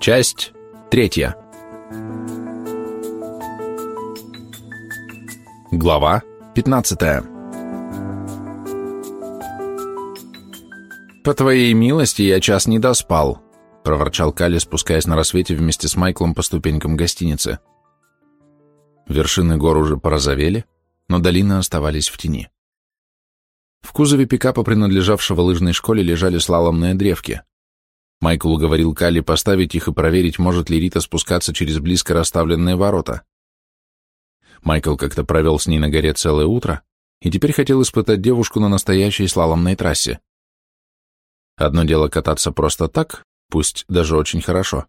Часть третья. Глава пятнадцатая. «По твоей милости я час не доспал», — проворчал Калли, спускаясь на рассвете вместе с Майклом по ступенькам гостиницы. Вершины гор уже порозовели, но долины оставались в тени. В кузове пикапа, принадлежавшего лыжной школе, лежали слаломные древки. Майкл уговорил Калли поставить их и проверить, может ли Рита спускаться через близко расставленные ворота. Майкл как-то провел с ней на горе целое утро и теперь хотел испытать девушку на настоящей слаломной трассе. Одно дело кататься просто так, пусть даже очень хорошо,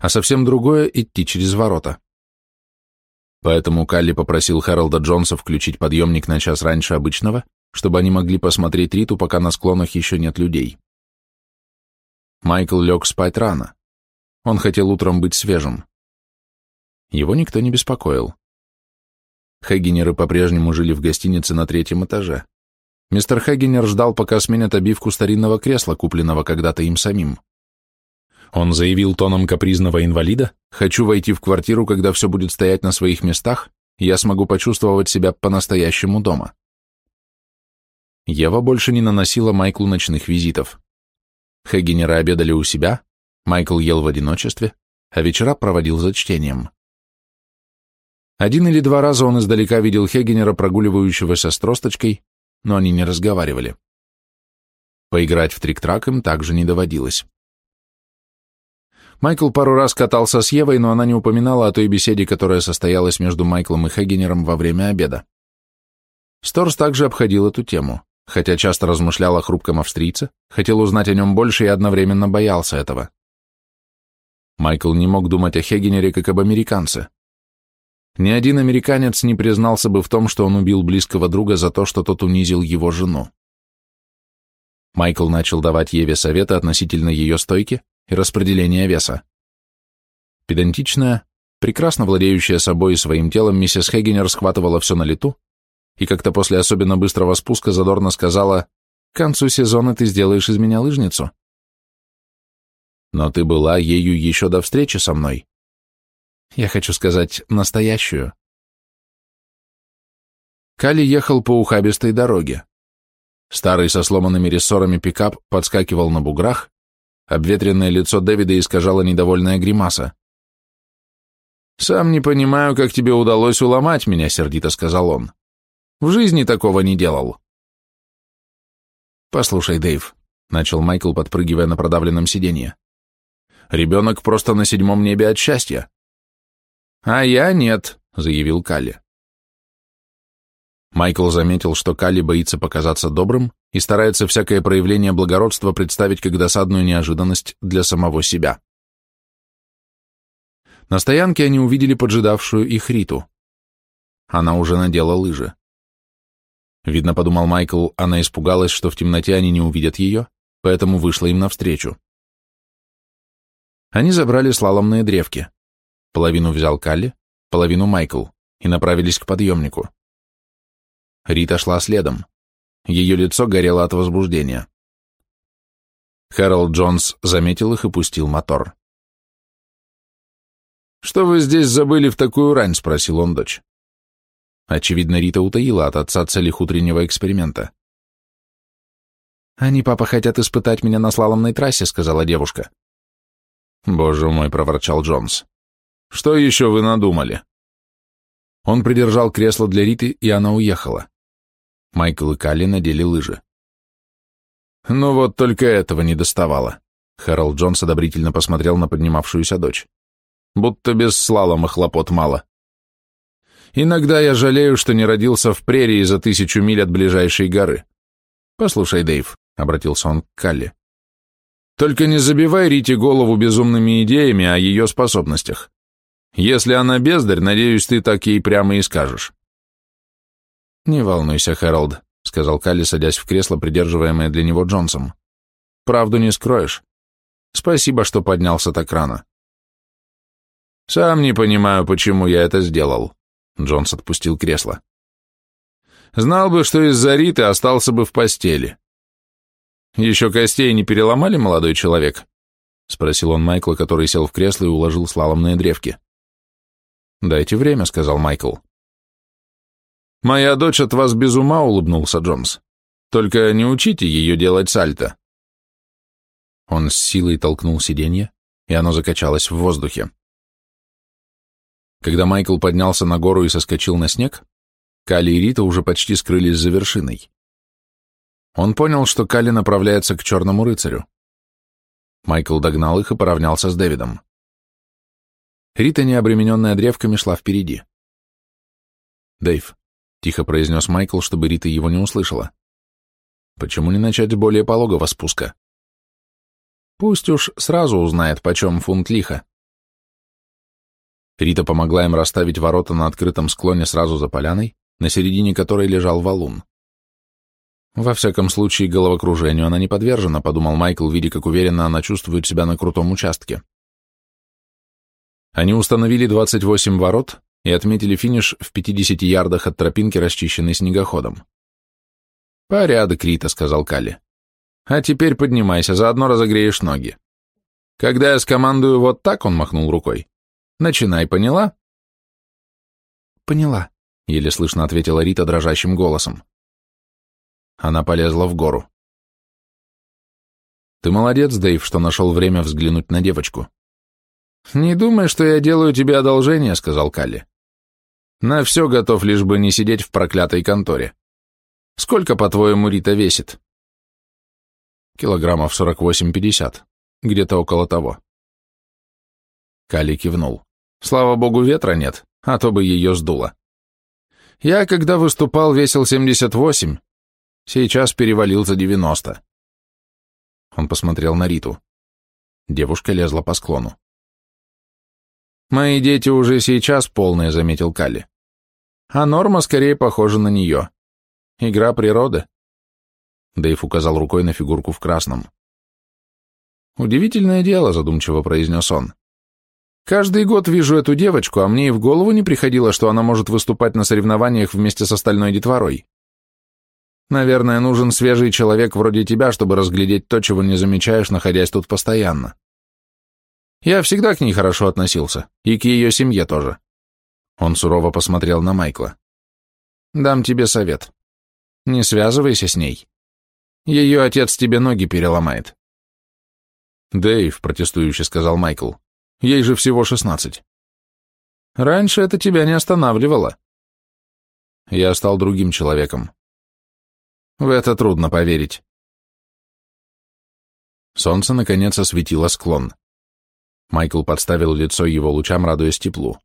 а совсем другое — идти через ворота. Поэтому Калли попросил Хэролда Джонса включить подъемник на час раньше обычного, чтобы они могли посмотреть Риту, пока на склонах еще нет людей. Майкл лег спать рано. Он хотел утром быть свежим. Его никто не беспокоил. Хэггинеры по-прежнему жили в гостинице на третьем этаже. Мистер Хэггинер ждал, пока сменят обивку старинного кресла, купленного когда-то им самим. Он заявил тоном капризного инвалида, «Хочу войти в квартиру, когда все будет стоять на своих местах, и я смогу почувствовать себя по-настоящему дома». Ева больше не наносила Майклу ночных визитов. Хэггинеры обедали у себя, Майкл ел в одиночестве, а вечера проводил за чтением. Один или два раза он издалека видел Хегенера, прогуливающегося с тросточкой, но они не разговаривали. Поиграть в трик-трак им также не доводилось. Майкл пару раз катался с Евой, но она не упоминала о той беседе, которая состоялась между Майклом и Хегенером во время обеда. Сторс также обходил эту тему, хотя часто размышлял о хрупком австрийце, хотел узнать о нем больше и одновременно боялся этого. Майкл не мог думать о Хегенере как об американце. Ни один американец не признался бы в том, что он убил близкого друга за то, что тот унизил его жену. Майкл начал давать Еве советы относительно ее стойки и распределения веса. Педантичная, прекрасно владеющая собой и своим телом, миссис Хегенер схватывала все на лету и как-то после особенно быстрого спуска задорно сказала «К концу сезона ты сделаешь из меня лыжницу». Но ты была ею еще до встречи со мной. Я хочу сказать, настоящую. Кали ехал по ухабистой дороге. Старый со сломанными рессорами пикап подскакивал на буграх, обветренное лицо Дэвида искажало недовольная гримаса. «Сам не понимаю, как тебе удалось уломать меня», — сердито сказал он. «В жизни такого не делал». «Послушай, Дэйв», — начал Майкл, подпрыгивая на продавленном сиденье. «Ребенок просто на седьмом небе от счастья. «А я нет», — заявил Калли. Майкл заметил, что Калли боится показаться добрым и старается всякое проявление благородства представить как досадную неожиданность для самого себя. На стоянке они увидели поджидавшую их Риту. Она уже надела лыжи. Видно, подумал Майкл, она испугалась, что в темноте они не увидят ее, поэтому вышла им навстречу. Они забрали слаломные древки. Половину взял Калли, половину Майкл, и направились к подъемнику. Рита шла следом. Ее лицо горело от возбуждения. Хэролд Джонс заметил их и пустил мотор. «Что вы здесь забыли в такую рань?» — спросил он дочь. Очевидно, Рита утаила от отца целях утреннего эксперимента. «Они, папа, хотят испытать меня на слаломной трассе», — сказала девушка. «Боже мой», — проворчал Джонс. Что еще вы надумали?» Он придержал кресло для Риты, и она уехала. Майкл и Калли надели лыжи. «Ну вот только этого не доставало», — Хэролд Джонс одобрительно посмотрел на поднимавшуюся дочь. «Будто без слалома хлопот мало. Иногда я жалею, что не родился в прерии за тысячу миль от ближайшей горы. Послушай, Дэйв», — обратился он к Калли, — «только не забивай Рите голову безумными идеями о ее способностях. Если она бездарь, надеюсь, ты так ей прямо и скажешь. Не волнуйся, Хэролд, сказал Калли, садясь в кресло, придерживаемое для него Джонсом. Правду не скроешь. Спасибо, что поднялся так рано. Сам не понимаю, почему я это сделал. Джонс отпустил кресло. Знал бы, что из-за Риты остался бы в постели. Еще костей не переломали, молодой человек?» — спросил он Майкла, который сел в кресло и уложил слаломные древки. «Дайте время», — сказал Майкл. «Моя дочь от вас без ума», — улыбнулся Джонс. «Только не учите ее делать сальто». Он с силой толкнул сиденье, и оно закачалось в воздухе. Когда Майкл поднялся на гору и соскочил на снег, Кали и Рита уже почти скрылись за вершиной. Он понял, что Кали направляется к Черному рыцарю. Майкл догнал их и поравнялся с Дэвидом. Рита, не обремененная древками, шла впереди. «Дэйв», — тихо произнес Майкл, чтобы Рита его не услышала, — «почему не начать более пологого спуска?» «Пусть уж сразу узнает, почем фунт лиха». Рита помогла им расставить ворота на открытом склоне сразу за поляной, на середине которой лежал валун. Во всяком случае, головокружению она не подвержена, подумал Майкл, видя, как уверенно она чувствует себя на крутом участке. Они установили 28 ворот и отметили финиш в 50 ярдах от тропинки, расчищенной снегоходом. «Порядок, Рита», — сказал Калли. «А теперь поднимайся, заодно разогреешь ноги. Когда я скомандую вот так», — он махнул рукой. «Начинай, поняла?» «Поняла», — еле слышно ответила Рита дрожащим голосом. Она полезла в гору. «Ты молодец, Дэйв, что нашел время взглянуть на девочку». «Не думай, что я делаю тебе одолжение», — сказал Калли. «На все готов, лишь бы не сидеть в проклятой конторе. Сколько, по-твоему, Рита весит?» «Килограммов сорок восемь-пятьдесят. Где-то около того». Калли кивнул. «Слава богу, ветра нет, а то бы ее сдуло. Я, когда выступал, весил 78, сейчас перевалил за 90. Он посмотрел на Риту. Девушка лезла по склону. «Мои дети уже сейчас полные», — заметил Калли. «А Норма скорее похожа на нее. Игра природы». Дэйв указал рукой на фигурку в красном. «Удивительное дело», — задумчиво произнес он. Каждый год вижу эту девочку, а мне и в голову не приходило, что она может выступать на соревнованиях вместе с остальной детворой. Наверное, нужен свежий человек вроде тебя, чтобы разглядеть то, чего не замечаешь, находясь тут постоянно. Я всегда к ней хорошо относился, и к ее семье тоже. Он сурово посмотрел на Майкла. Дам тебе совет. Не связывайся с ней. Ее отец тебе ноги переломает. Дэйв, протестующе сказал Майкл. Ей же всего шестнадцать. Раньше это тебя не останавливало. Я стал другим человеком. В это трудно поверить. Солнце, наконец, осветило склон. Майкл подставил лицо его лучам, радуясь теплу.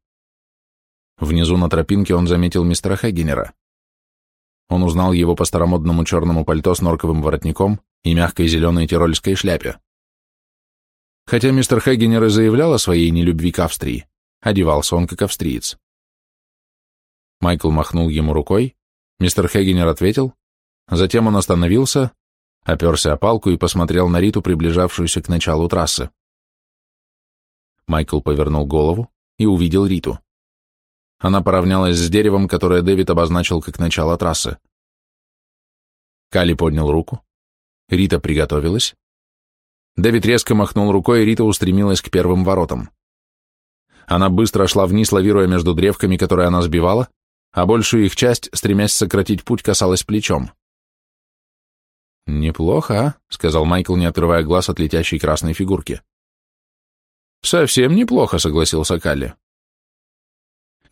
Внизу на тропинке он заметил мистера Хэггенера. Он узнал его по старомодному черному пальто с норковым воротником и мягкой зеленой тирольской шляпе. Хотя мистер Хэггенер и заявлял о своей нелюбви к Австрии, одевался он как австриец. Майкл махнул ему рукой, мистер Хэггенер ответил, затем он остановился, оперся о палку и посмотрел на Риту, приближавшуюся к началу трассы. Майкл повернул голову и увидел Риту. Она поравнялась с деревом, которое Дэвид обозначил как начало трассы. Кали поднял руку. Рита приготовилась. Дэвид резко махнул рукой, и Рита устремилась к первым воротам. Она быстро шла вниз, лавируя между древками, которые она сбивала, а большую их часть, стремясь сократить путь, касалась плечом. «Неплохо, а?» — сказал Майкл, не отрывая глаз от летящей красной фигурки. «Совсем неплохо», — согласился Калли.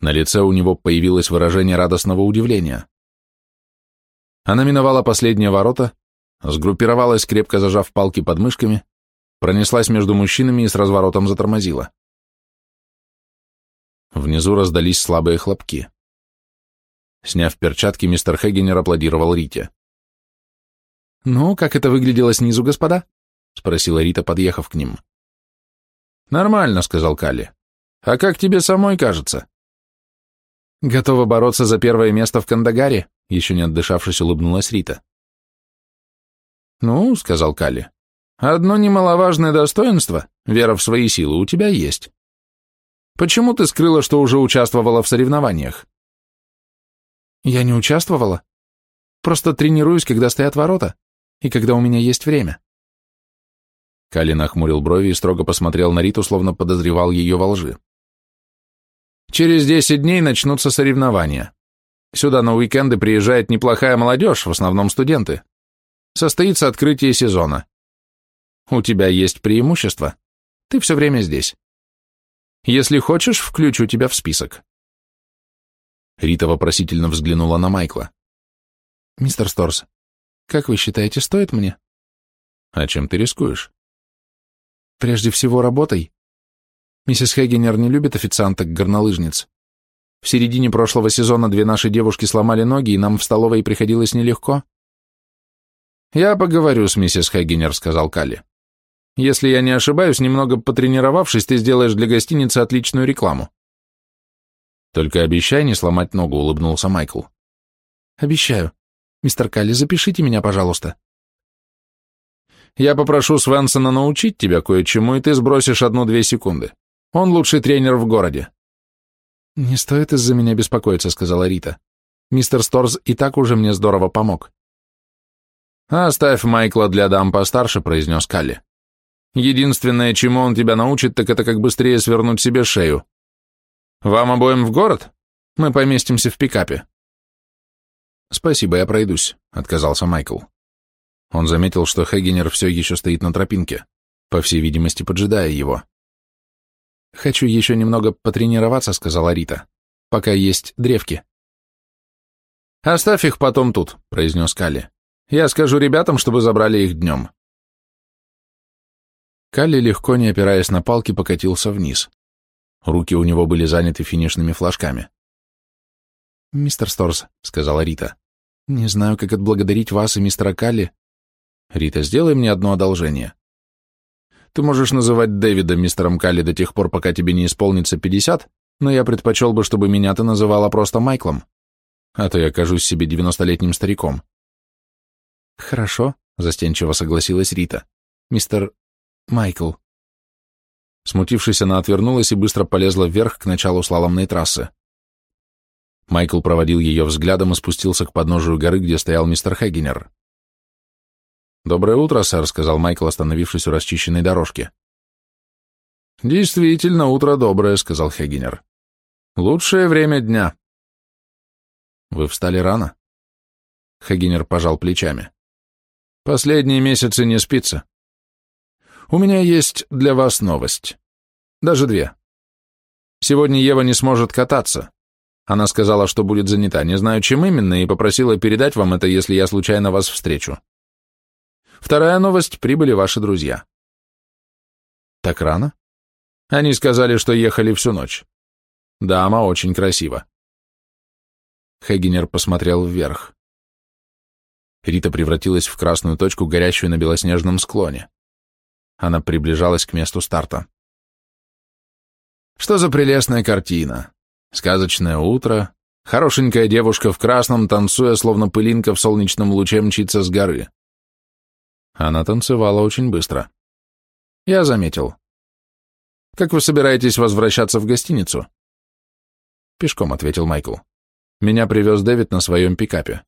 На лице у него появилось выражение радостного удивления. Она миновала последние ворота, сгруппировалась, крепко зажав палки под мышками, пронеслась между мужчинами и с разворотом затормозила. Внизу раздались слабые хлопки. Сняв перчатки, мистер Хэггенер аплодировал Рите. «Ну, как это выглядело снизу, господа?» — спросила Рита, подъехав к ним. «Нормально», — сказал Калли. «А как тебе самой кажется?» «Готова бороться за первое место в Кандагаре?» — еще не отдышавшись, улыбнулась Рита. «Ну», — сказал Калли, Одно немаловажное достоинство, вера в свои силы, у тебя есть. Почему ты скрыла, что уже участвовала в соревнованиях? Я не участвовала. Просто тренируюсь, когда стоят ворота. И когда у меня есть время. Калли нахмурил брови и строго посмотрел на Риту, словно подозревал ее во лжи. «Через десять дней начнутся соревнования. Сюда на уикенды приезжает неплохая молодежь, в основном студенты. Состоится открытие сезона. У тебя есть преимущество. Ты все время здесь. Если хочешь, включу тебя в список». Рита вопросительно взглянула на Майкла. «Мистер Сторс, как вы считаете, стоит мне?» «А чем ты рискуешь?» «Прежде всего, работой. Миссис Хегенер не любит официанток-горнолыжниц. В середине прошлого сезона две наши девушки сломали ноги, и нам в столовой приходилось нелегко». «Я поговорю с миссис Хегенер», — сказал Калли. «Если я не ошибаюсь, немного потренировавшись, ты сделаешь для гостиницы отличную рекламу». «Только обещай не сломать ногу», — улыбнулся Майкл. «Обещаю. Мистер Калли, запишите меня, пожалуйста». «Я попрошу Свенсона научить тебя кое-чему, и ты сбросишь одну-две секунды. Он лучший тренер в городе». «Не стоит из-за меня беспокоиться», — сказала Рита. «Мистер Сторз и так уже мне здорово помог». «Оставь Майкла для дам постарше», — произнес Калли. «Единственное, чему он тебя научит, так это как быстрее свернуть себе шею. Вам обоим в город? Мы поместимся в пикапе». «Спасибо, я пройдусь», — отказался Майкл. Он заметил, что Хегенер все еще стоит на тропинке, по всей видимости, поджидая его. «Хочу еще немного потренироваться», — сказала Рита, — «пока есть древки». «Оставь их потом тут», — произнес Калли. «Я скажу ребятам, чтобы забрали их днем». Калли, легко не опираясь на палки, покатился вниз. Руки у него были заняты финишными флажками. «Мистер Сторс», — сказала Рита, — «не знаю, как отблагодарить вас и мистера Калли». «Рита, сделай мне одно одолжение. Ты можешь называть Дэвида мистером Калли до тех пор, пока тебе не исполнится пятьдесят, но я предпочел бы, чтобы меня ты называла просто Майклом, а то я кажусь себе девяностолетним стариком». «Хорошо», — застенчиво согласилась Рита. «Мистер Майкл». Смутившись, она отвернулась и быстро полезла вверх к началу слаломной трассы. Майкл проводил ее взглядом и спустился к подножию горы, где стоял мистер Хегенер. «Доброе утро, сэр», — сказал Майкл, остановившись у расчищенной дорожки. «Действительно, утро доброе», — сказал Хегенер. «Лучшее время дня». «Вы встали рано?» Хегенер пожал плечами. «Последние месяцы не спится. У меня есть для вас новость. Даже две. Сегодня Ева не сможет кататься. Она сказала, что будет занята, не знаю, чем именно, и попросила передать вам это, если я случайно вас встречу. Вторая новость — прибыли ваши друзья. Так рано? Они сказали, что ехали всю ночь. Дама очень красива. Хегенер посмотрел вверх. Рита превратилась в красную точку, горящую на белоснежном склоне. Она приближалась к месту старта. Что за прелестная картина? Сказочное утро, хорошенькая девушка в красном, танцуя, словно пылинка в солнечном луче, мчится с горы. Она танцевала очень быстро. Я заметил. Как вы собираетесь возвращаться в гостиницу? Пешком, ответил Майкл. Меня привез Дэвид на своем пикапе.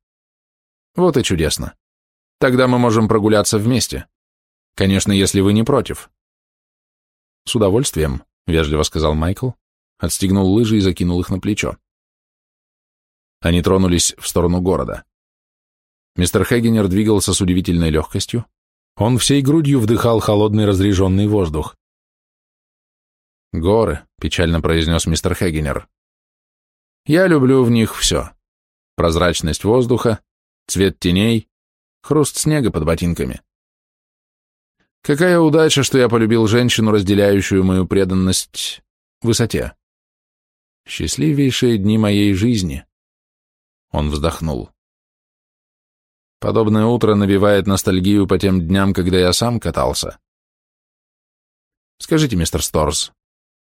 Вот и чудесно. Тогда мы можем прогуляться вместе. Конечно, если вы не против. С удовольствием, вежливо сказал Майкл, отстегнул лыжи и закинул их на плечо. Они тронулись в сторону города. Мистер Хегенер двигался с удивительной легкостью. Он всей грудью вдыхал холодный разреженный воздух. «Горы», — печально произнес мистер Хегенер. «Я люблю в них все. Прозрачность воздуха, цвет теней, хруст снега под ботинками. Какая удача, что я полюбил женщину, разделяющую мою преданность высоте. Счастливейшие дни моей жизни. Он вздохнул. Подобное утро навевает ностальгию по тем дням, когда я сам катался. Скажите, мистер Сторс,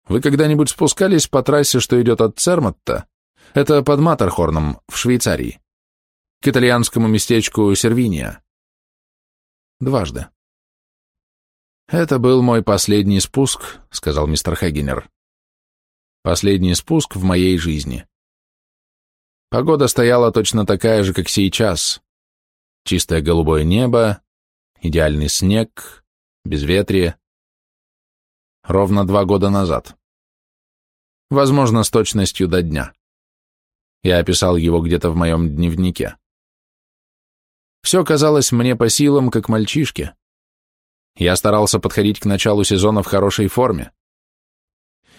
вы когда-нибудь спускались по трассе, что идет от Цермотта? Это под Матерхорном, в Швейцарии. К итальянскому местечку Сервиния. Дважды. «Это был мой последний спуск», — сказал мистер Хегенер. «Последний спуск в моей жизни. Погода стояла точно такая же, как сейчас. Чистое голубое небо, идеальный снег, безветрие. Ровно два года назад. Возможно, с точностью до дня. Я описал его где-то в моем дневнике. Все казалось мне по силам, как мальчишке. Я старался подходить к началу сезона в хорошей форме.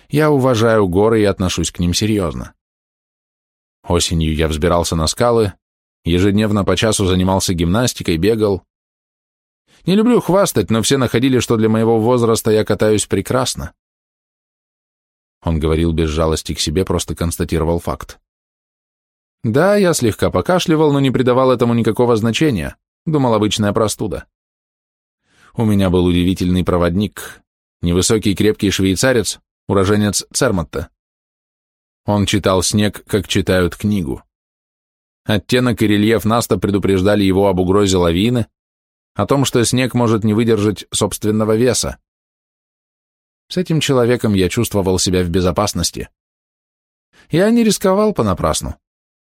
Я уважаю горы и отношусь к ним серьезно. Осенью я взбирался на скалы, ежедневно по часу занимался гимнастикой, бегал. Не люблю хвастать, но все находили, что для моего возраста я катаюсь прекрасно. Он говорил без жалости к себе, просто констатировал факт. Да, я слегка покашливал, но не придавал этому никакого значения. Думал, обычная простуда. У меня был удивительный проводник, невысокий крепкий швейцарец, уроженец Церматта. Он читал снег, как читают книгу. Оттенок и рельеф Наста предупреждали его об угрозе лавины, о том, что снег может не выдержать собственного веса. С этим человеком я чувствовал себя в безопасности. Я не рисковал понапрасну.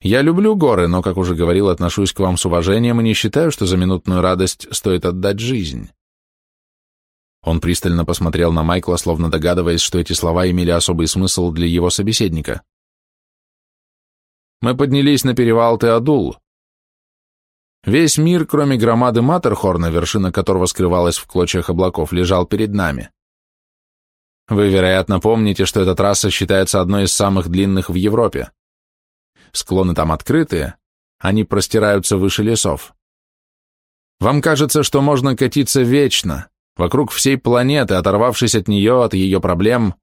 Я люблю горы, но, как уже говорил, отношусь к вам с уважением и не считаю, что за минутную радость стоит отдать жизнь. Он пристально посмотрел на Майкла, словно догадываясь, что эти слова имели особый смысл для его собеседника. Мы поднялись на перевал Теодул. Весь мир, кроме громады Матерхорна, вершина которого скрывалась в клочьях облаков, лежал перед нами. Вы, вероятно, помните, что эта трасса считается одной из самых длинных в Европе. Склоны там открытые, они простираются выше лесов. Вам кажется, что можно катиться вечно, вокруг всей планеты, оторвавшись от нее, от ее проблем.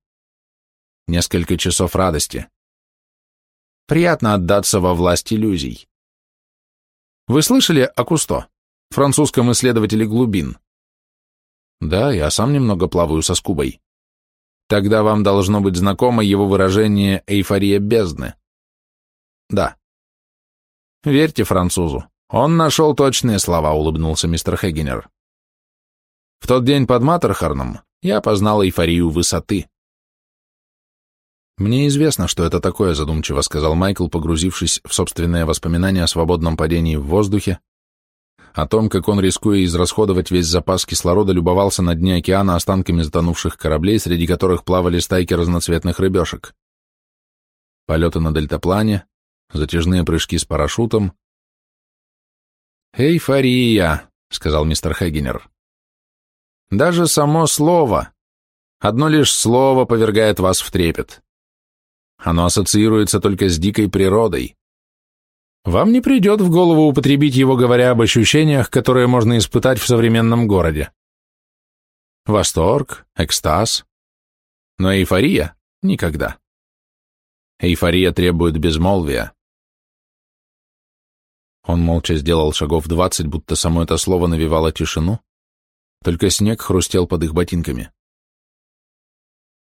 Несколько часов радости. Приятно отдаться во власть иллюзий. Вы слышали о Кусто, французском исследователе глубин? Да, я сам немного плаваю со скубой. Тогда вам должно быть знакомо его выражение «эйфория бездны». Да. Верьте французу. Он нашел точные слова, улыбнулся мистер Хегенер. В тот день под Маттерхорном я познал эйфорию высоты. Мне известно, что это такое, задумчиво сказал Майкл, погрузившись в собственные воспоминания о свободном падении в воздухе, о том, как он, рискуя израсходовать весь запас кислорода, любовался на дне океана останками затонувших кораблей, среди которых плавали стайки разноцветных рыбешек. Полеты на дельтаплане, затяжные прыжки с парашютом. «Эйфория», — сказал мистер Хегенер. «Даже само слово, одно лишь слово повергает вас в трепет. Оно ассоциируется только с дикой природой. Вам не придет в голову употребить его, говоря об ощущениях, которые можно испытать в современном городе. Восторг, экстаз. Но эйфория — никогда. Эйфория требует безмолвия. Он молча сделал шагов двадцать, будто само это слово навевало тишину, только снег хрустел под их ботинками.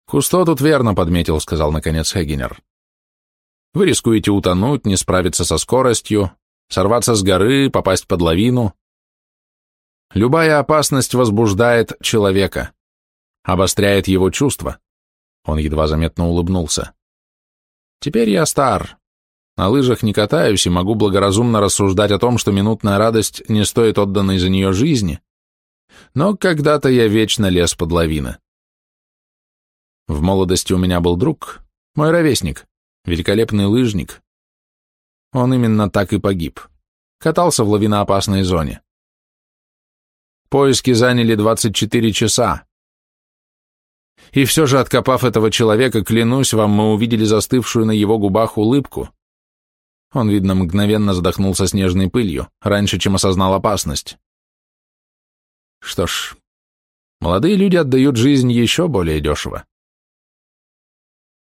«Кусто тут верно подметил», — сказал наконец Хегенер. «Вы рискуете утонуть, не справиться со скоростью, сорваться с горы, попасть под лавину. Любая опасность возбуждает человека, обостряет его чувства». Он едва заметно улыбнулся. «Теперь я стар, на лыжах не катаюсь и могу благоразумно рассуждать о том, что минутная радость не стоит отданной за нее жизни, но когда-то я вечно лез под лавины. В молодости у меня был друг, мой ровесник, великолепный лыжник. Он именно так и погиб. Катался в лавиноопасной зоне. Поиски заняли 24 часа. И все же, откопав этого человека, клянусь вам, мы увидели застывшую на его губах улыбку. Он, видно, мгновенно задохнулся снежной пылью, раньше, чем осознал опасность. Что ж, молодые люди отдают жизнь еще более дешево.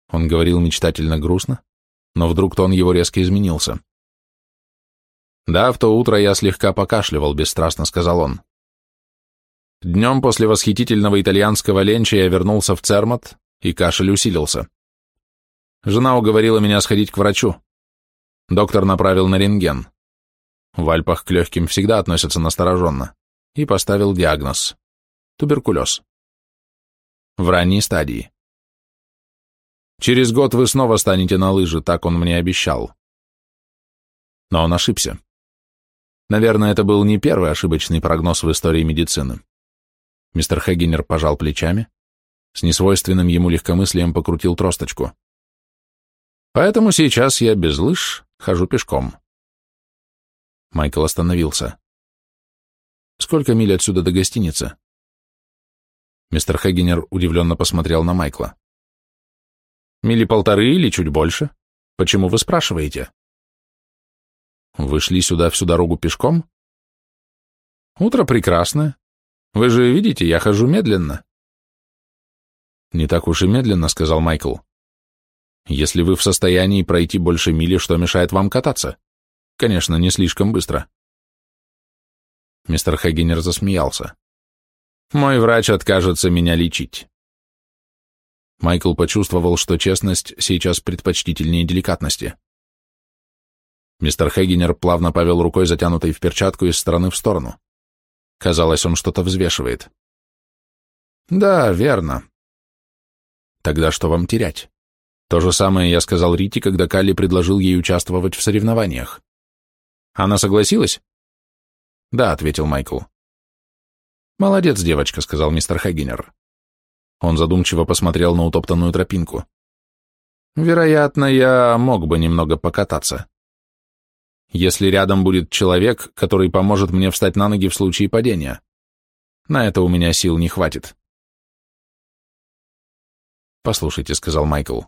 Он говорил мечтательно грустно, но вдруг тон его резко изменился. «Да, в то утро я слегка покашливал», — бесстрастно сказал он. Днем после восхитительного итальянского ленча я вернулся в Цермат, и кашель усилился. Жена уговорила меня сходить к врачу. Доктор направил на рентген. В Альпах к легким всегда относятся настороженно. И поставил диагноз. Туберкулез. В ранней стадии. Через год вы снова станете на лыжи, так он мне обещал. Но он ошибся. Наверное, это был не первый ошибочный прогноз в истории медицины. Мистер Хеггинер пожал плечами, с несвойственным ему легкомыслием покрутил тросточку. Поэтому сейчас я без лыж хожу пешком. Майкл остановился. Сколько миль отсюда до гостиницы? Мистер Хеггинер удивленно посмотрел на Майкла. Мили полторы или чуть больше? Почему вы спрашиваете? Вы шли сюда всю дорогу пешком? Утро прекрасное. Вы же видите, я хожу медленно. Не так уж и медленно, сказал Майкл. Если вы в состоянии пройти больше мили, что мешает вам кататься? Конечно, не слишком быстро. Мистер Хагенер засмеялся. Мой врач откажется меня лечить. Майкл почувствовал, что честность сейчас предпочтительнее деликатности. Мистер Хеггинер плавно повел рукой, затянутой в перчатку, из стороны в сторону. Казалось, он что-то взвешивает. «Да, верно. Тогда что вам терять? То же самое я сказал Рите, когда Калли предложил ей участвовать в соревнованиях. Она согласилась?» «Да», — ответил Майкл. «Молодец, девочка», — сказал мистер Хагинер. Он задумчиво посмотрел на утоптанную тропинку. «Вероятно, я мог бы немного покататься. Если рядом будет человек, который поможет мне встать на ноги в случае падения. На это у меня сил не хватит». «Послушайте», — сказал Майкл.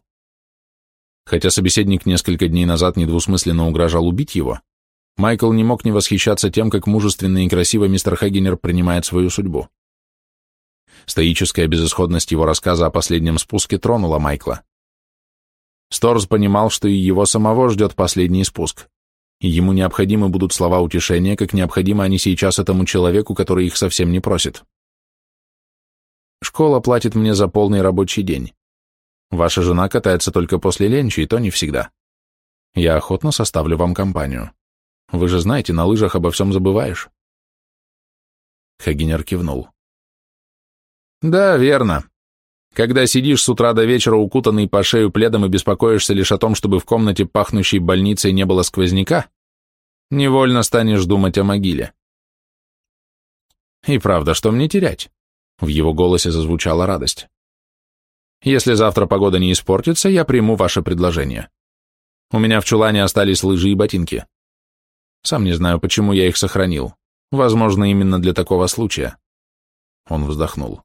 Хотя собеседник несколько дней назад недвусмысленно угрожал убить его, Майкл не мог не восхищаться тем, как мужественно и красиво мистер Хагенер принимает свою судьбу. Стоическая безысходность его рассказа о последнем спуске тронула Майкла. Сторз понимал, что и его самого ждет последний спуск, ему необходимы будут слова утешения, как необходимы они сейчас этому человеку, который их совсем не просит. Школа платит мне за полный рабочий день. Ваша жена катается только после ленчи, и то не всегда. Я охотно составлю вам компанию. Вы же знаете, на лыжах обо всем забываешь. Хагинер кивнул. Да, верно. Когда сидишь с утра до вечера укутанный по шею пледом и беспокоишься лишь о том, чтобы в комнате, пахнущей больницей, не было сквозняка, невольно станешь думать о могиле. И правда, что мне терять? В его голосе зазвучала радость. Если завтра погода не испортится, я приму ваше предложение. У меня в чулане остались лыжи и ботинки. Сам не знаю, почему я их сохранил. Возможно, именно для такого случая. Он вздохнул.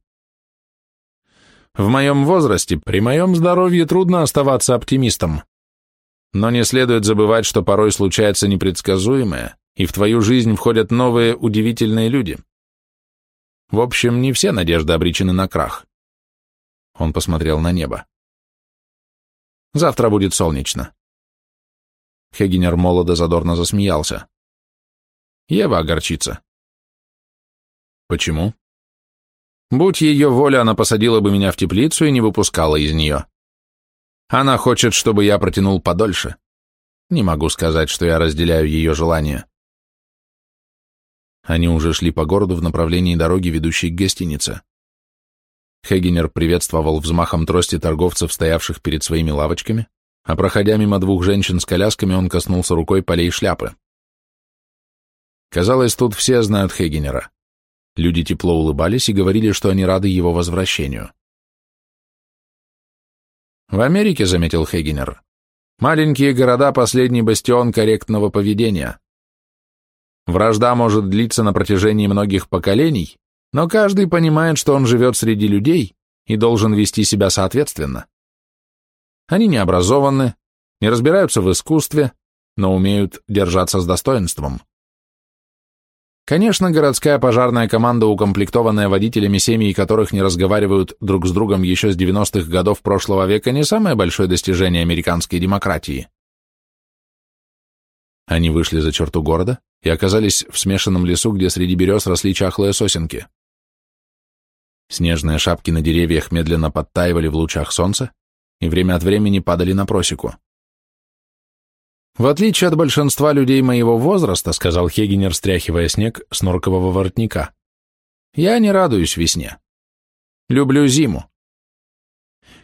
В моем возрасте, при моем здоровье трудно оставаться оптимистом. Но не следует забывать, что порой случается непредсказуемое, и в твою жизнь входят новые удивительные люди. В общем, не все надежды обречены на крах. Он посмотрел на небо. Завтра будет солнечно. Хегинер молодо задорно засмеялся. Ева огорчится. Почему? Будь ее воля, она посадила бы меня в теплицу и не выпускала из нее. Она хочет, чтобы я протянул подольше. Не могу сказать, что я разделяю ее желание. Они уже шли по городу в направлении дороги, ведущей к гостинице. Хегенер приветствовал взмахом трости торговцев, стоявших перед своими лавочками, а проходя мимо двух женщин с колясками, он коснулся рукой полей шляпы. Казалось, тут все знают Хегенера. Люди тепло улыбались и говорили, что они рады его возвращению. В Америке, заметил Хегенер, маленькие города – последний бастион корректного поведения. Вражда может длиться на протяжении многих поколений, но каждый понимает, что он живет среди людей и должен вести себя соответственно. Они не образованы, не разбираются в искусстве, но умеют держаться с достоинством. Конечно, городская пожарная команда, укомплектованная водителями, семьи которых не разговаривают друг с другом еще с 90-х годов прошлого века, не самое большое достижение американской демократии. Они вышли за черту города и оказались в смешанном лесу, где среди берез росли чахлые сосенки. Снежные шапки на деревьях медленно подтаивали в лучах солнца и время от времени падали на просеку. В отличие от большинства людей моего возраста, сказал Хегенер, стряхивая снег с норкового воротника, я не радуюсь весне. Люблю зиму.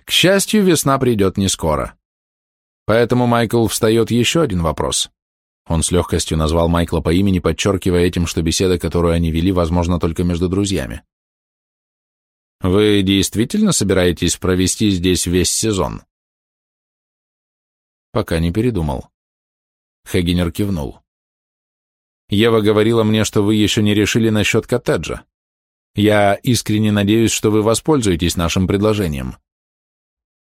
К счастью, весна придет не скоро. Поэтому, Майкл, встает еще один вопрос. Он с легкостью назвал Майкла по имени, подчеркивая этим, что беседа, которую они вели, возможно только между друзьями. «Вы действительно собираетесь провести здесь весь сезон?» Пока не передумал. Хегенер кивнул. «Ева говорила мне, что вы еще не решили насчет коттеджа. Я искренне надеюсь, что вы воспользуетесь нашим предложением.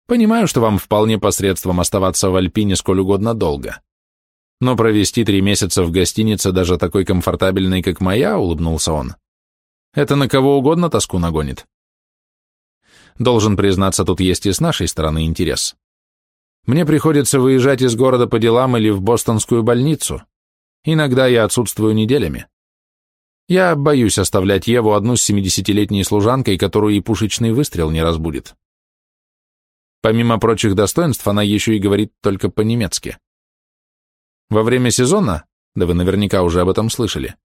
Понимаю, что вам вполне посредством оставаться в Альпине сколь угодно долго. Но провести три месяца в гостинице, даже такой комфортабельной, как моя, улыбнулся он, это на кого угодно тоску нагонит. Должен признаться, тут есть и с нашей стороны интерес. Мне приходится выезжать из города по делам или в бостонскую больницу. Иногда я отсутствую неделями. Я боюсь оставлять Еву одну с семидесятилетней служанкой, которую и пушечный выстрел не разбудит. Помимо прочих достоинств, она еще и говорит только по-немецки. Во время сезона, да вы наверняка уже об этом слышали,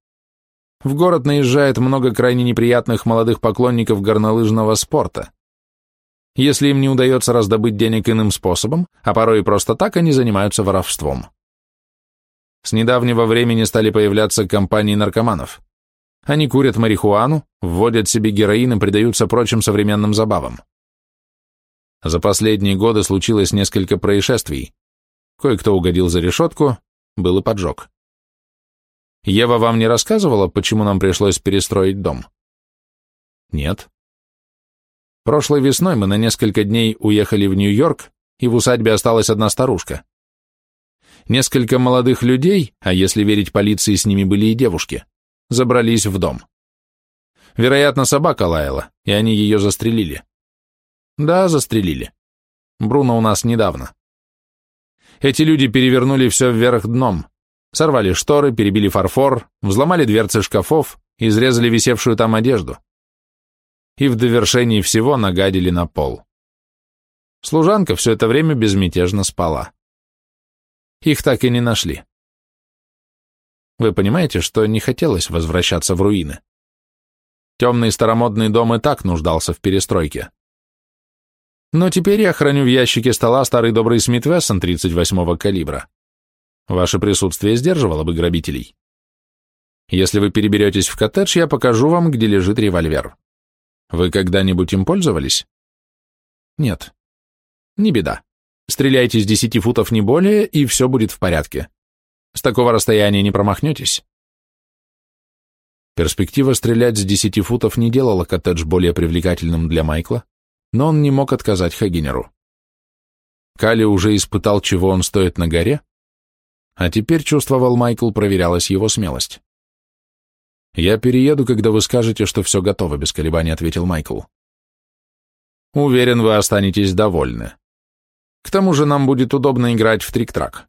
в город наезжает много крайне неприятных молодых поклонников горнолыжного спорта. Если им не удается раздобыть денег иным способом, а порой и просто так, они занимаются воровством. С недавнего времени стали появляться компании наркоманов. Они курят марихуану, вводят себе героин и предаются прочим современным забавам. За последние годы случилось несколько происшествий. Кое-кто угодил за решетку, был и поджог. Ева вам не рассказывала, почему нам пришлось перестроить дом? Нет. Прошлой весной мы на несколько дней уехали в Нью-Йорк, и в усадьбе осталась одна старушка. Несколько молодых людей, а если верить полиции, с ними были и девушки, забрались в дом. Вероятно, собака лаяла, и они ее застрелили. Да, застрелили. Бруно у нас недавно. Эти люди перевернули все вверх дном, сорвали шторы, перебили фарфор, взломали дверцы шкафов, изрезали висевшую там одежду. И в довершении всего нагадили на пол. Служанка все это время безмятежно спала. Их так и не нашли. Вы понимаете, что не хотелось возвращаться в руины? Темный старомодный дом и так нуждался в перестройке. Но теперь я храню в ящике стола старый добрый Смит Вессон 38-го калибра. Ваше присутствие сдерживало бы грабителей. Если вы переберетесь в коттедж, я покажу вам, где лежит револьвер. Вы когда-нибудь им пользовались? Нет. Не беда. Стреляйте с десяти футов не более, и все будет в порядке. С такого расстояния не промахнетесь. Перспектива стрелять с десяти футов не делала коттедж более привлекательным для Майкла, но он не мог отказать Хагинеру. Кали уже испытал, чего он стоит на горе, а теперь, чувствовал Майкл, проверялась его смелость. «Я перееду, когда вы скажете, что все готово», — без колебаний ответил Майкл. «Уверен, вы останетесь довольны. К тому же нам будет удобно играть в трик-трак.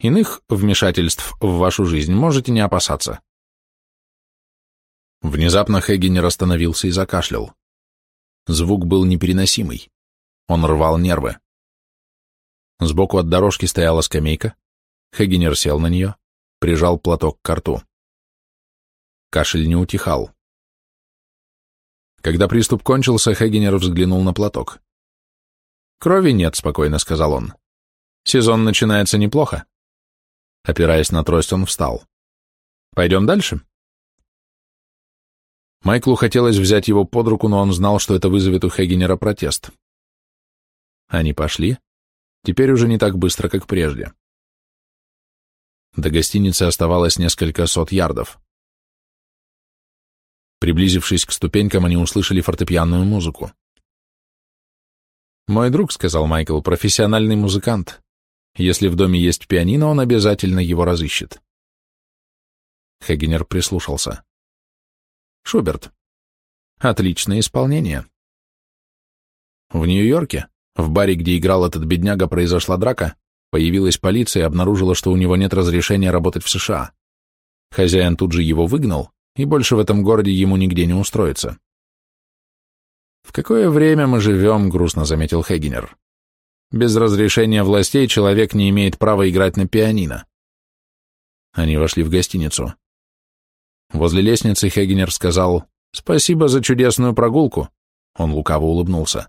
Иных вмешательств в вашу жизнь можете не опасаться». Внезапно Хеггинер остановился и закашлял. Звук был непереносимый. Он рвал нервы. Сбоку от дорожки стояла скамейка. Хеггинер сел на нее, прижал платок к рту. Кашель не утихал. Когда приступ кончился, Хеггинер взглянул на платок. «Крови нет», — спокойно сказал он. «Сезон начинается неплохо». Опираясь на трость, он встал. «Пойдем дальше?» Майклу хотелось взять его под руку, но он знал, что это вызовет у Хегенера протест. Они пошли, теперь уже не так быстро, как прежде. До гостиницы оставалось несколько сот ярдов. Приблизившись к ступенькам, они услышали фортепианную музыку. «Мой друг», — сказал Майкл, — «профессиональный музыкант. Если в доме есть пианино, он обязательно его разыщет». Хегенер прислушался. Шуберт. Отличное исполнение. В Нью-Йорке, в баре, где играл этот бедняга, произошла драка, появилась полиция и обнаружила, что у него нет разрешения работать в США. Хозяин тут же его выгнал, и больше в этом городе ему нигде не устроиться. «В какое время мы живем?» — грустно заметил Хегенер. «Без разрешения властей человек не имеет права играть на пианино». Они вошли в гостиницу. Возле лестницы Хегенер сказал «Спасибо за чудесную прогулку». Он лукаво улыбнулся.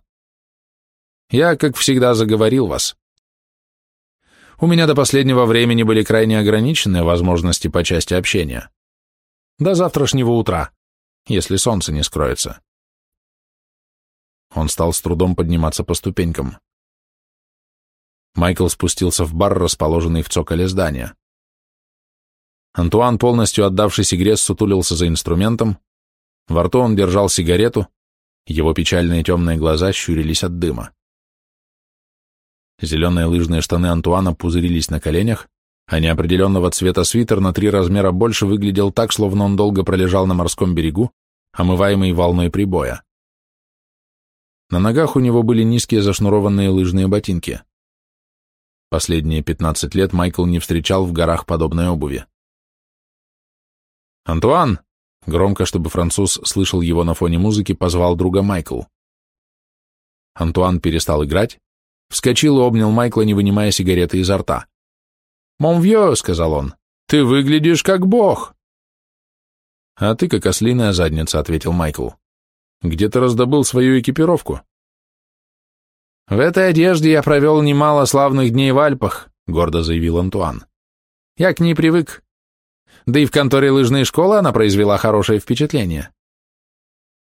«Я, как всегда, заговорил вас». У меня до последнего времени были крайне ограниченные возможности по части общения. До завтрашнего утра, если солнце не скроется. Он стал с трудом подниматься по ступенькам. Майкл спустился в бар, расположенный в цоколе здания. Антуан, полностью отдавшись игре, сутулился за инструментом. Во рту он держал сигарету, его печальные темные глаза щурились от дыма. Зеленые лыжные штаны Антуана пузырились на коленях, а неопределенного цвета свитер на три размера больше выглядел так, словно он долго пролежал на морском берегу, омываемый волной прибоя. На ногах у него были низкие зашнурованные лыжные ботинки. Последние 15 лет Майкл не встречал в горах подобной обуви. «Антуан!» — громко, чтобы француз слышал его на фоне музыки, позвал друга Майкл. Антуан перестал играть, вскочил и обнял Майкла, не вынимая сигареты изо рта. «Монвье», — сказал он, — «ты выглядишь как бог». «А ты как ослиная задница», — ответил Майкл. «Где ты раздобыл свою экипировку?» «В этой одежде я провел немало славных дней в Альпах», — гордо заявил Антуан. «Я к ней привык. Да и в конторе лыжной школы она произвела хорошее впечатление.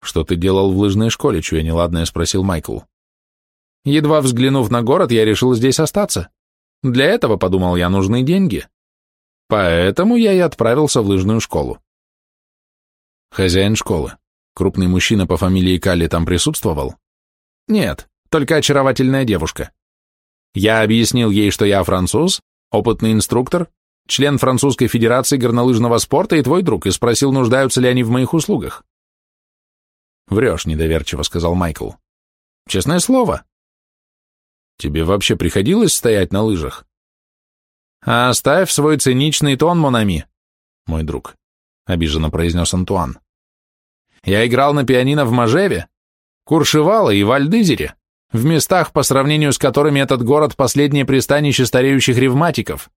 «Что ты делал в лыжной школе, чуя неладное?» — спросил Майкл. Едва взглянув на город, я решил здесь остаться. Для этого, подумал я, нужны деньги. Поэтому я и отправился в лыжную школу. Хозяин школы, крупный мужчина по фамилии Калли там присутствовал? Нет, только очаровательная девушка. Я объяснил ей, что я француз, опытный инструктор, член Французской Федерации горнолыжного спорта и твой друг, и спросил, нуждаются ли они в моих услугах. Врешь, недоверчиво сказал Майкл. Честное слово. Тебе вообще приходилось стоять на лыжах? Оставь свой циничный тон, Монами, мой друг, обиженно произнес Антуан. Я играл на пианино в Мажеве, Куршевало и Вальдызере, в местах, по сравнению с которыми этот город – последнее пристанище стареющих ревматиков.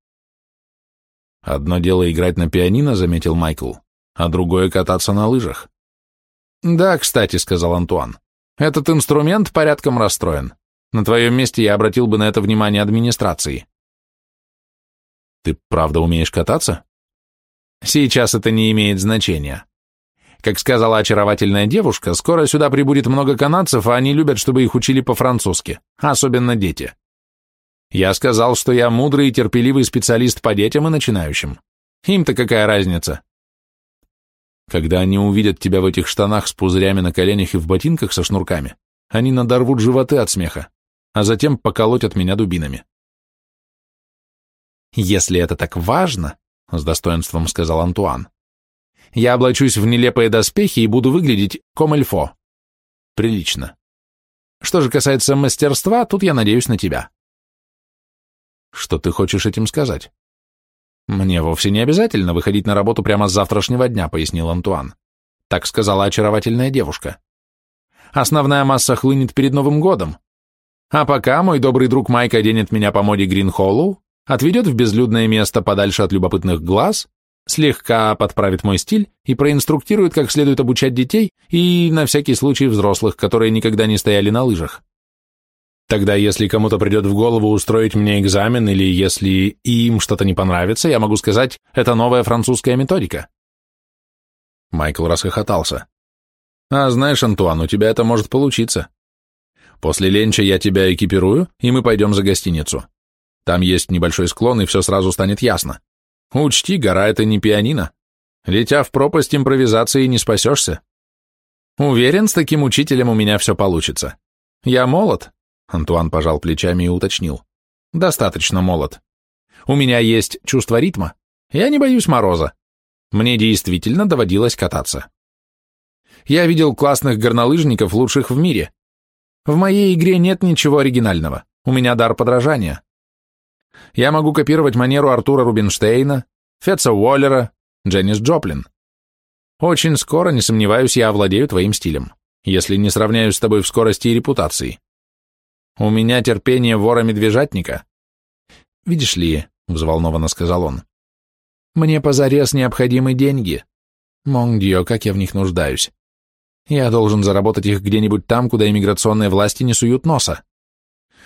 Одно дело играть на пианино, заметил Майкл, а другое кататься на лыжах. Да, кстати, сказал Антуан, этот инструмент порядком расстроен. На твоем месте я обратил бы на это внимание администрации. Ты правда умеешь кататься? Сейчас это не имеет значения. Как сказала очаровательная девушка, скоро сюда прибудет много канадцев, а они любят, чтобы их учили по-французски, особенно дети. Я сказал, что я мудрый и терпеливый специалист по детям и начинающим. Им-то какая разница? Когда они увидят тебя в этих штанах с пузырями на коленях и в ботинках со шнурками, они надорвут животы от смеха, а затем поколотят меня дубинами. «Если это так важно», — с достоинством сказал Антуан, «я облачусь в нелепые доспехи и буду выглядеть комельфо. Прилично. Что же касается мастерства, тут я надеюсь на тебя. Что ты хочешь этим сказать? Мне вовсе не обязательно выходить на работу прямо с завтрашнего дня, пояснил Антуан. Так сказала очаровательная девушка. Основная масса хлынет перед Новым годом. А пока мой добрый друг Майк оденет меня по моде Гринхоллоу, отведет в безлюдное место подальше от любопытных глаз, слегка подправит мой стиль и проинструктирует, как следует обучать детей и, на всякий случай, взрослых, которые никогда не стояли на лыжах. Тогда, если кому-то придет в голову устроить мне экзамен, или если им что-то не понравится, я могу сказать, это новая французская методика. Майкл расхохотался. А знаешь, Антуан, у тебя это может получиться. После ленча я тебя экипирую, и мы пойдем за гостиницу. Там есть небольшой склон, и все сразу станет ясно. Учти, гора — это не пианино. Летя в пропасть импровизации, не спасешься. Уверен, с таким учителем у меня все получится. Я молод, Антуан пожал плечами и уточнил. Достаточно молод. У меня есть чувство ритма. Я не боюсь мороза. Мне действительно доводилось кататься. Я видел классных горнолыжников, лучших в мире. В моей игре нет ничего оригинального. У меня дар подражания. Я могу копировать манеру Артура Рубинштейна, Фетца Уоллера, Дженнис Джоплин. Очень скоро, не сомневаюсь, я овладею твоим стилем, если не сравняюсь с тобой в скорости и репутации. У меня терпение вора-медвежатника. Видишь ли, взволнованно сказал он, мне позарез необходимы деньги. Монгдио, как я в них нуждаюсь. Я должен заработать их где-нибудь там, куда иммиграционные власти не суют носа.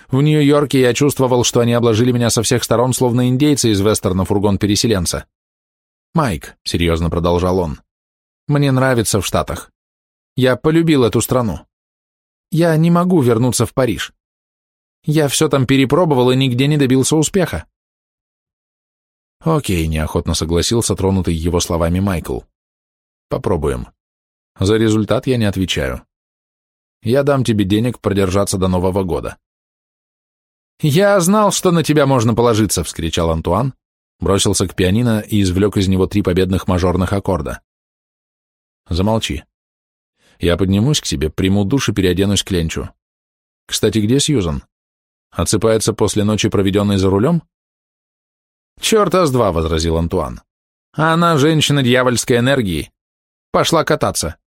В Нью-Йорке я чувствовал, что они обложили меня со всех сторон, словно индейцы из вестерна фургон-переселенца. «Майк», — серьезно продолжал он, — «мне нравится в Штатах. Я полюбил эту страну. Я не могу вернуться в Париж. Я все там перепробовал и нигде не добился успеха». «Окей», — неохотно согласился тронутый его словами Майкл. «Попробуем. За результат я не отвечаю. Я дам тебе денег продержаться до Нового года». «Я знал, что на тебя можно положиться!» — вскричал Антуан, бросился к пианино и извлек из него три победных мажорных аккорда. «Замолчи. Я поднимусь к тебе, приму душ и переоденусь к Ленчу. Кстати, где Сьюзан? Отсыпается после ночи, проведенной за рулем?» «Черта с два!» — возразил Антуан. «Она женщина дьявольской энергии. Пошла кататься.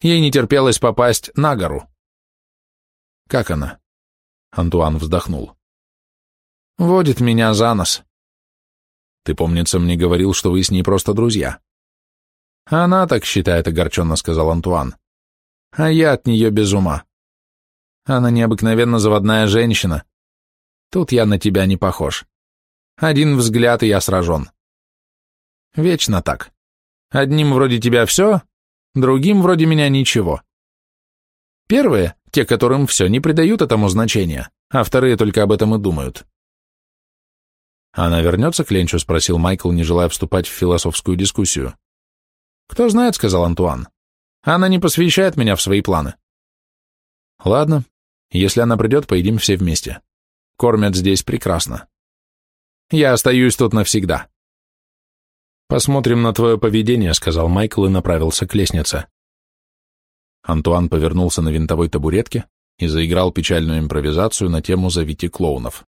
Ей не терпелось попасть на гору». «Как она?» Антуан вздохнул. Водит меня за нос. Ты, помнится, мне говорил, что вы с ней просто друзья. Она так считает, огорченно сказал Антуан. А я от нее без ума. Она необыкновенно заводная женщина. Тут я на тебя не похож. Один взгляд, и я сражен. Вечно так. Одним вроде тебя все, другим вроде меня ничего. Первые, те, которым все, не придают этому значения, а вторые только об этом и думают. «Она вернется к Ленчу?» — спросил Майкл, не желая вступать в философскую дискуссию. «Кто знает», — сказал Антуан. «Она не посвящает меня в свои планы». «Ладно, если она придет, поедим все вместе. Кормят здесь прекрасно. Я остаюсь тут навсегда». «Посмотрим на твое поведение», — сказал Майкл и направился к лестнице. Антуан повернулся на винтовой табуретке и заиграл печальную импровизацию на тему «Зовите клоунов».